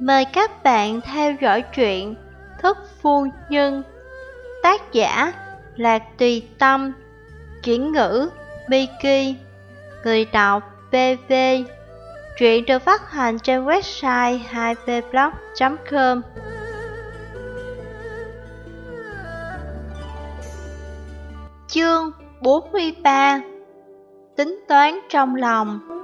Mời các bạn theo dõi truyện Thức Phu Nhân. Tác giả Lạc Tùy Tâm. Chuyển ngữ, Miki. Người đọc BV Truyện được phát hành trên website 2vblog.com Chương 43 Tính toán trong lòng.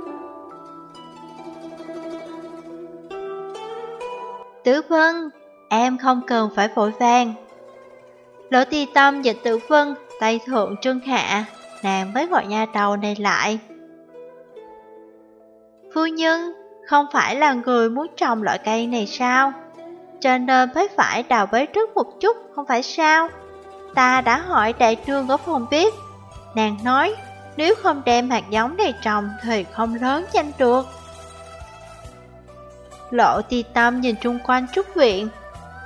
Tử Vân, em không cần phải vội vàng. Lỗ ti tâm dịch Tử Vân, tay thượng trưng hạ, nàng mới gọi nha đầu này lại. Phu nhân, không phải là người muốn trồng loại cây này sao? Cho nên mới phải đào bới trước một chút, không phải sao? Ta đã hỏi đại trương ở phòng biết. Nàng nói, nếu không đem hạt giống này trồng thì không lớn danh được. Lộ ti tâm nhìn chung quanh trúc viện,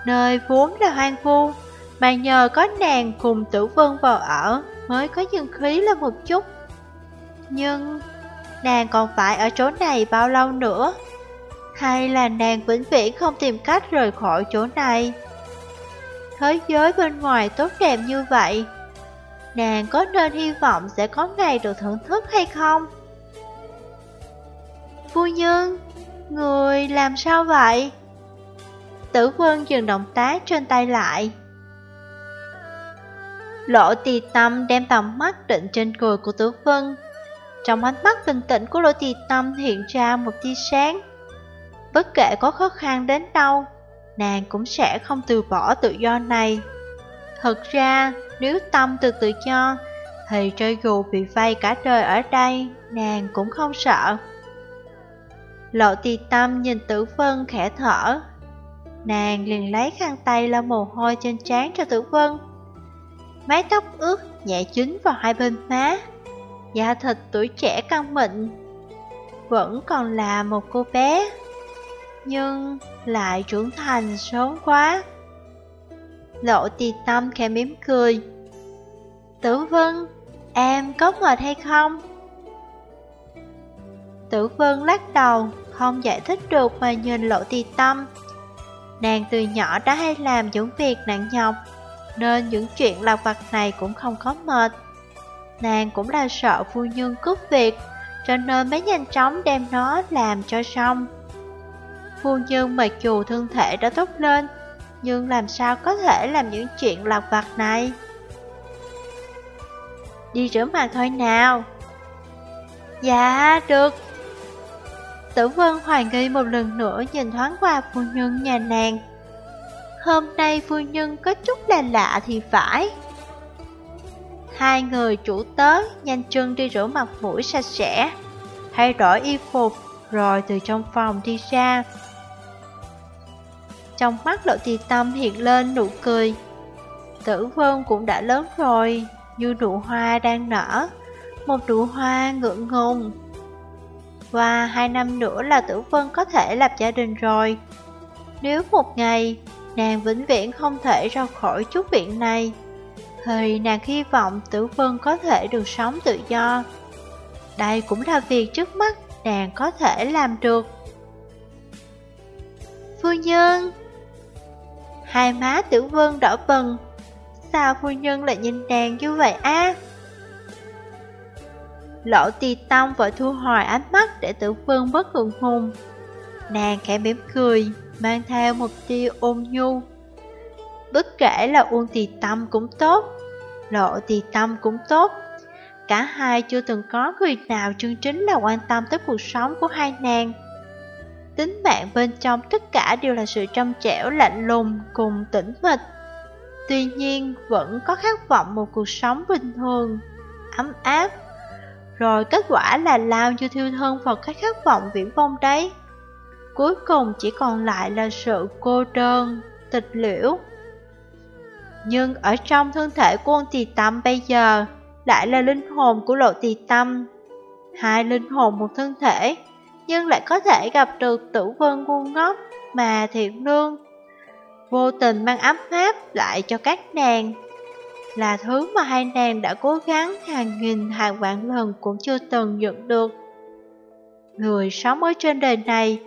nơi vốn là hoang vu, mà nhờ có nàng cùng tử vân vào ở mới có dương khí lên một chút. Nhưng nàng còn phải ở chỗ này bao lâu nữa? Hay là nàng vĩnh viễn không tìm cách rời khỏi chỗ này? Thế giới bên ngoài tốt đẹp như vậy, nàng có nên hy vọng sẽ có ngày được thưởng thức hay không? Phu nhân, Người làm sao vậy? Tử quân dừng động tác trên tay lại. Lộ tì tâm đem tầm mắt định trên người của tử vân. Trong ánh mắt bình tĩnh của lộ tì tâm hiện ra một tia sáng. Bất kể có khó khăn đến đâu, nàng cũng sẽ không từ bỏ tự do này. Thật ra, nếu tâm từ tự do, thì cho dù bị vây cả đời ở đây, nàng cũng không sợ. Lộ tì tâm nhìn tử vân khẽ thở. Nàng liền lấy khăn tay lau mồ hôi trên trán cho tử vân. Mái tóc ướt nhẹ chín vào hai bên má. Da thịt tuổi trẻ căng mịn. Vẫn còn là một cô bé Nhưng lại trưởng thành sớm quá. Lộ tì tâm khẽ mỉm cười. Tử vân, em có mệt hay không? Tử vân lắc đầu không giải thích được mà nhìn lộ tì tâm. Nàng từ nhỏ đã hay làm những việc nặng nhọc, nên những chuyện lặt vặt này cũng không có mệt. Nàng cũng là sợ phu nhân cướp việc, cho nên mới nhanh chóng đem nó làm cho xong. Phu nhân mặc dù thân thể đã tốt lên, nhưng làm sao có thể làm những chuyện lặt vặt này? Đi rửa mặt thôi nào. Dạ, được. Tử Vân hoài nghi một lần nữa nhìn thoáng qua phu nhân nhà nàng. Hôm nay phu nhân có chút là lạ thì phải. Hai người chủ tớ nhanh chân đi rửa mặt mũi sạch sẽ, thay đổi y phục rồi từ trong phòng đi ra. Trong mắt lộ tì tâm hiện lên nụ cười. Tử Vân cũng đã lớn rồi, như nụ hoa đang nở, một nụ hoa ngượng ngùng. Và hai năm nữa là Tử Vân có thể lập gia đình rồi. Nếu một ngày nàng vĩnh viễn không thể ra khỏi chút viện này, thì nàng hy vọng Tử Vân có thể được sống tự do. Đây cũng là việc trước mắt nàng có thể làm được. Phu nhân Hai má Tử Vân đỏ bừng Sao phu nhân lại nhìn nàng như vậy á? Lỗ tì tông vội thu hồi ánh mắt để tử vương bất ngượng hùng. Nàng khẽ mỉm cười, mang theo một tia ôn nhu. Bất kể là uông tì tâm cũng tốt, lộ tì tâm cũng tốt. Cả hai chưa từng có người nào chân chính là quan tâm tới cuộc sống của hai nàng. Tính mạng bên trong tất cả đều là sự trong trẻo lạnh lùng cùng tĩnh mịch. Tuy nhiên vẫn có khát vọng một cuộc sống bình thường, ấm áp rồi kết quả là lao như thiêu thân vào cái khát vọng viễn vông đấy. Cuối cùng chỉ còn lại là sự cô đơn, tịch liễu. Nhưng ở trong thân thể của ông tỳ tâm bây giờ, lại là linh hồn của lộ tỳ tâm. Hai linh hồn một thân thể, nhưng lại có thể gặp được tử vân ngu ngốc mà thiện lương. Vô tình mang ấm áp lại cho các nàng là thứ mà hai nàng đã cố gắng hàng nghìn hàng vạn lần cũng chưa từng nhận được. Người sống ở trên đời này,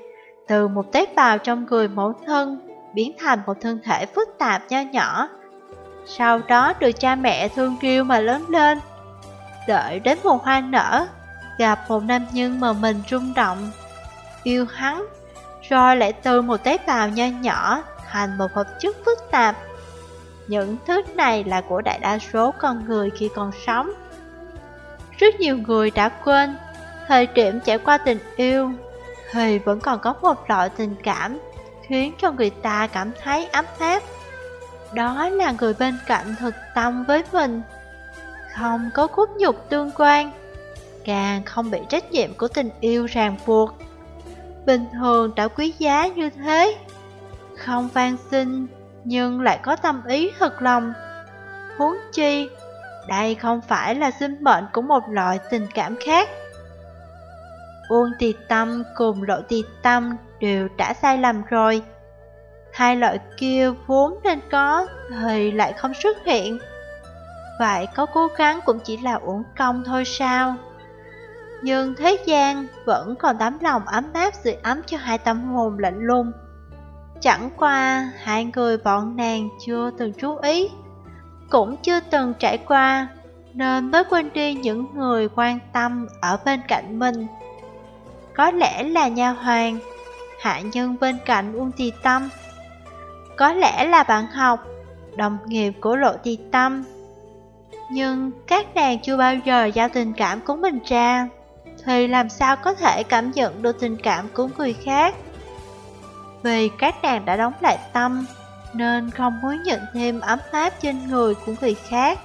từ một tế bào trong người mẫu thân biến thành một thân thể phức tạp nho nhỏ. Sau đó được cha mẹ thương yêu mà lớn lên. Đợi đến mùa hoa nở, gặp một nam nhân mà mình rung động, yêu hắn, rồi lại từ một tế bào nho nhỏ thành một hợp chất phức tạp. Những thứ này là của đại đa số con người khi còn sống. Rất nhiều người đã quên, thời điểm trải qua tình yêu, thì vẫn còn có một loại tình cảm khiến cho người ta cảm thấy ấm áp. Đó là người bên cạnh thực tâm với mình, không có cốt nhục tương quan, càng không bị trách nhiệm của tình yêu ràng buộc. Bình thường đã quý giá như thế, không van xin nhưng lại có tâm ý thật lòng. Huống chi, đây không phải là sinh mệnh của một loại tình cảm khác. Uông tì tâm cùng lộ tì tâm đều đã sai lầm rồi. Hai loại kia vốn nên có thì lại không xuất hiện. Vậy có cố gắng cũng chỉ là uổng công thôi sao? Nhưng thế gian vẫn còn tấm lòng ấm áp sưởi ấm cho hai tâm hồn lạnh lùng. Chẳng qua hai người bọn nàng chưa từng chú ý, cũng chưa từng trải qua, nên mới quên đi những người quan tâm ở bên cạnh mình. Có lẽ là nha hoàng, hạ nhân bên cạnh Uông Tì Tâm. Có lẽ là bạn học, đồng nghiệp của Lộ Tì Tâm. Nhưng các nàng chưa bao giờ giao tình cảm của mình ra, thì làm sao có thể cảm nhận được tình cảm của người khác? Vì các nàng đã đóng lại tâm, nên không muốn nhận thêm ấm áp trên người của người khác.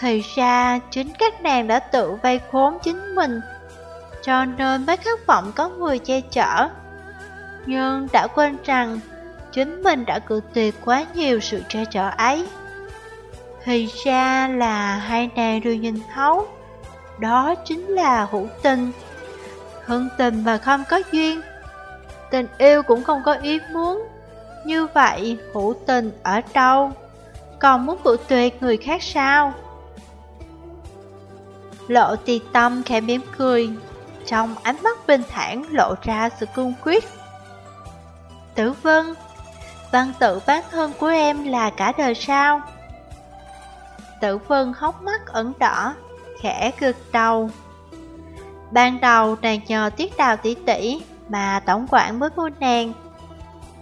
Thì ra, chính các nàng đã tự vây khốn chính mình cho nên mới khát vọng có người che chở. Nhưng đã quên rằng chính mình đã cự tuyệt quá nhiều sự che chở ấy. Thì ra là hai nàng đều nhìn thấu, đó chính là hữu tình. Hưng tình mà không có duyên, tình yêu cũng không có ý muốn. Như vậy hữu tình ở đâu? Còn muốn cự tuyệt người khác sao? Lộ tì tâm khẽ mỉm cười, trong ánh mắt bình thản lộ ra sự cương quyết. Tử Vân, văn tự bán thân của em là cả đời sao? Tử Vân hốc mắt ẩn đỏ, khẽ gật đầu. Ban đầu nàng nhờ tiết đào tỷ tỷ mà tổng quản mới mua nàng.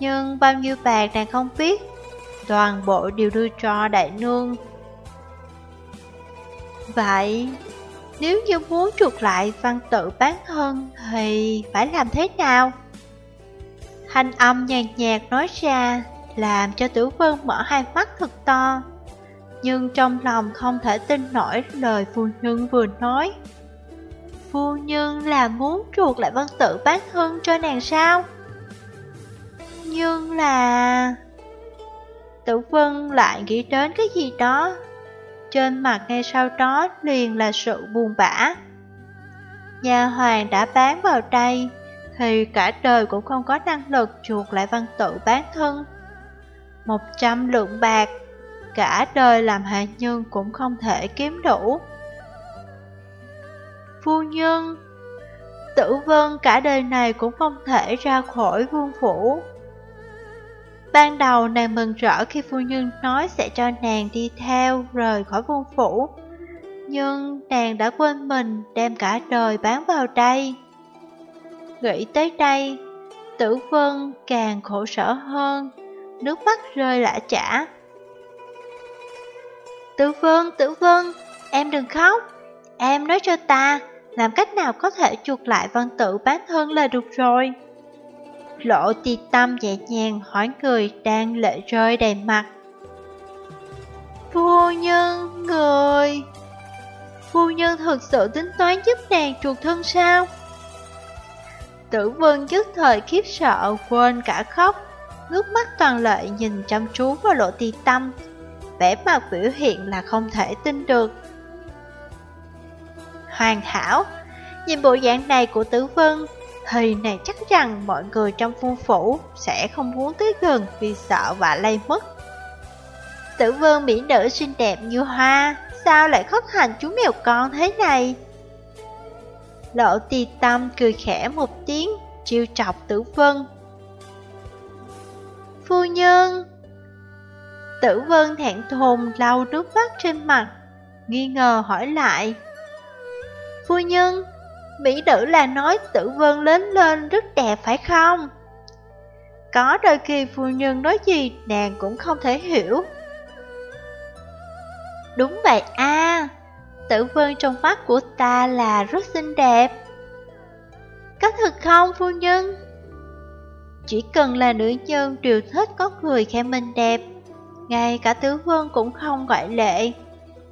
Nhưng bao nhiêu bạc nàng không biết, toàn bộ đều đưa cho đại nương. Vậy nếu như muốn chuột lại văn tự bán thân thì phải làm thế nào? Thanh âm nhàn nhạt nói ra làm cho tử vân mở hai mắt thật to. Nhưng trong lòng không thể tin nổi lời phu nhân vừa nói. Phu nhân là muốn chuột lại văn tự bán hưng cho nàng sao? Nhưng là... Tử vân lại nghĩ đến cái gì đó trên mặt ngay sau đó liền là sự buồn bã. Nhà hoàng đã bán vào đây, thì cả đời cũng không có năng lực chuột lại văn tự bán thân. Một trăm lượng bạc, cả đời làm hạ nhân cũng không thể kiếm đủ. Phu nhân, tử vân cả đời này cũng không thể ra khỏi vương phủ. Ban đầu nàng mừng rỡ khi phu nhân nói sẽ cho nàng đi theo rời khỏi vương phủ. Nhưng nàng đã quên mình đem cả đời bán vào đây. Nghĩ tới đây, tử vân càng khổ sở hơn, nước mắt rơi lã chả. Tử vân, tử vân, em đừng khóc, em nói cho ta, làm cách nào có thể chuột lại văn tự bán thân là được rồi. Lộ ti tâm nhẹ nhàng hỏi người đang lệ rơi đầy mặt. Phu nhân, người... Phu nhân thực sự tính toán giúp nàng chuột thân sao? Tử vân dứt thời khiếp sợ quên cả khóc, ngước mắt toàn lệ nhìn chăm chú vào lộ ti tâm, vẻ mặt biểu hiện là không thể tin được. Hoàn hảo, nhìn bộ dạng này của tử vân, thì này chắc rằng mọi người trong phu phủ sẽ không muốn tới gần vì sợ và lây mất. Tử Vân mỹ nữ xinh đẹp như hoa, sao lại khóc hành chú mèo con thế này? Lộ tì tâm cười khẽ một tiếng, chiêu chọc tử vân. Phu nhân! Tử vân thẹn thùng lau nước mắt trên mặt, nghi ngờ hỏi lại. Phu nhân, Mỹ nữ là nói tử vân lớn lên rất đẹp phải không? Có đôi khi phu nhân nói gì nàng cũng không thể hiểu. Đúng vậy a tử vân trong mắt của ta là rất xinh đẹp. Có thật không phu nhân? Chỉ cần là nữ nhân đều thích có người khen mình đẹp Ngay cả tứ vương cũng không gọi lệ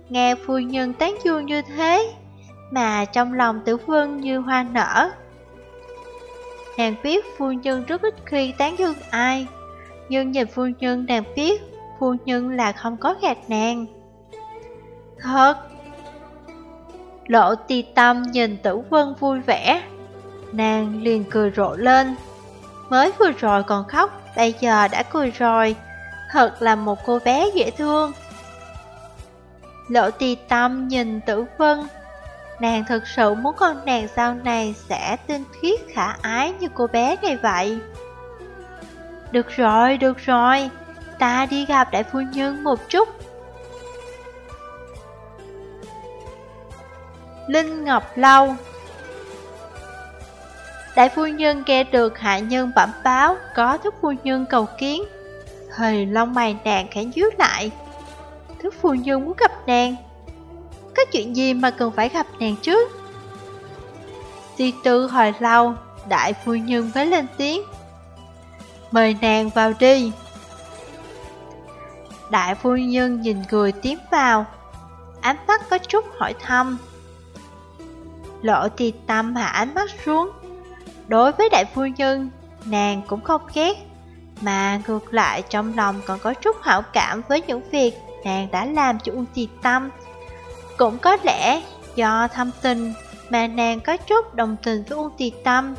Nghe phu nhân tán dương như thế mà trong lòng tử vương như hoa nở Nàng biết phu nhân rất ít khi tán dương ai Nhưng nhìn phu nhân nàng biết Phu nhân là không có gạt nàng Thật Lộ ti tâm nhìn tử vân vui vẻ Nàng liền cười rộ lên Mới vừa rồi còn khóc, bây giờ đã cười rồi. Thật là một cô bé dễ thương. Lộ tì tâm nhìn tử vân. Nàng thật sự muốn con nàng sau này sẽ tinh khiết khả ái như cô bé này vậy. Được rồi, được rồi, ta đi gặp đại phu nhân một chút. Linh Ngọc Lâu Đại phu nhân nghe được hạ nhân bẩm báo có thức phu nhân cầu kiến. Thời lông mày nàng khẽ nhíu lại. Thức phu nhân muốn gặp nàng. Có chuyện gì mà cần phải gặp nàng trước? Di tư hồi lâu, đại phu nhân mới lên tiếng. Mời nàng vào đi. Đại phu nhân nhìn người tiến vào, ánh mắt có chút hỏi thăm. Lộ thì tâm hạ ánh mắt xuống, Đối với đại phu nhân, nàng cũng không ghét, mà ngược lại trong lòng còn có chút hảo cảm với những việc nàng đã làm cho Uông Tì Tâm. Cũng có lẽ do thâm tình mà nàng có chút đồng tình với Uông Tì Tâm.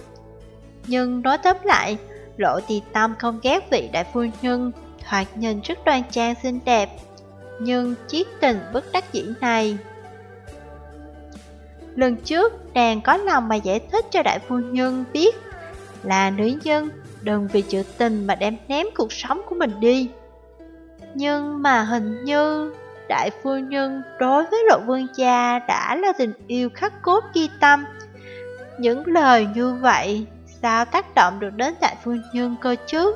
Nhưng nói tóm lại, Lộ Tì Tâm không ghét vị đại phu nhân, thoạt nhìn rất đoan trang xinh đẹp, nhưng chiếc tình bất đắc dĩ này Lần trước, nàng có lòng mà giải thích cho đại phu nhân biết là nữ nhân đừng vì chữ tình mà đem ném cuộc sống của mình đi. Nhưng mà hình như đại phu nhân đối với lộ vương cha đã là tình yêu khắc cốt ghi tâm. Những lời như vậy, sao tác động được đến đại phu nhân cơ chứ?